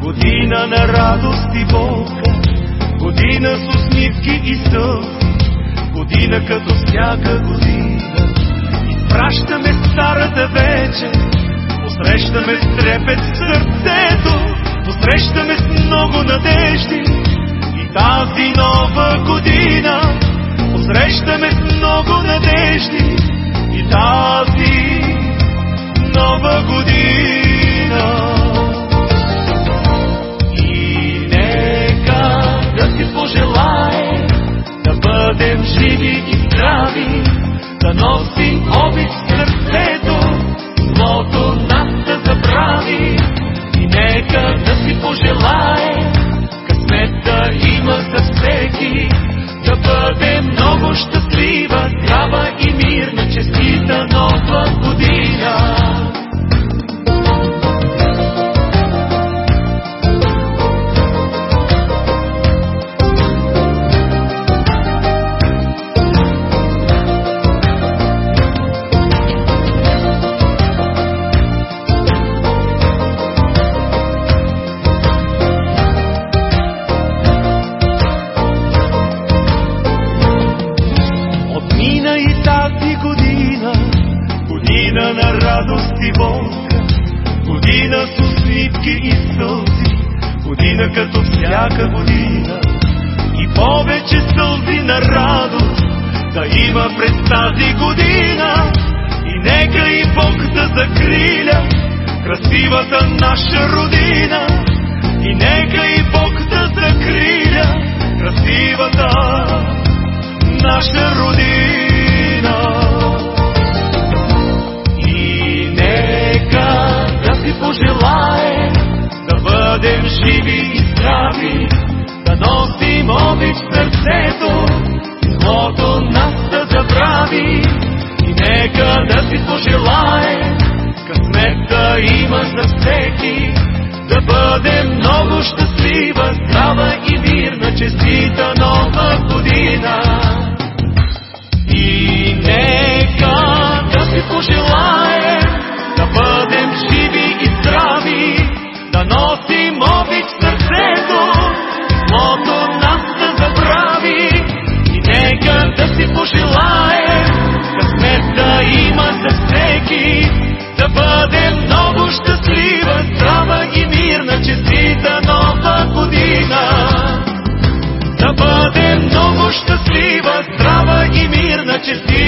Година. На радост и болка, година с усмивки и сълзи, година като всяка година. Изпращаме старата вече, посрещаме с трепет сърцето, посрещаме с много надежди. И тази нова година. Посрещаме с много надежди живи и здрави, да носим обич сърцето, злото нас да забрави. И нека да си пожелаем късмет да има за всеки, да бъде много щастлива, година на радост и болка, година с усмивки и сълзи, година като всяка година. И повече сълзи на радост да има през тази година. И нека и Бог да закриля красивата наша родина. И нека и Бог да закриля красивата наша родина. Бъдем живи и здрави, да носим обич в is deep.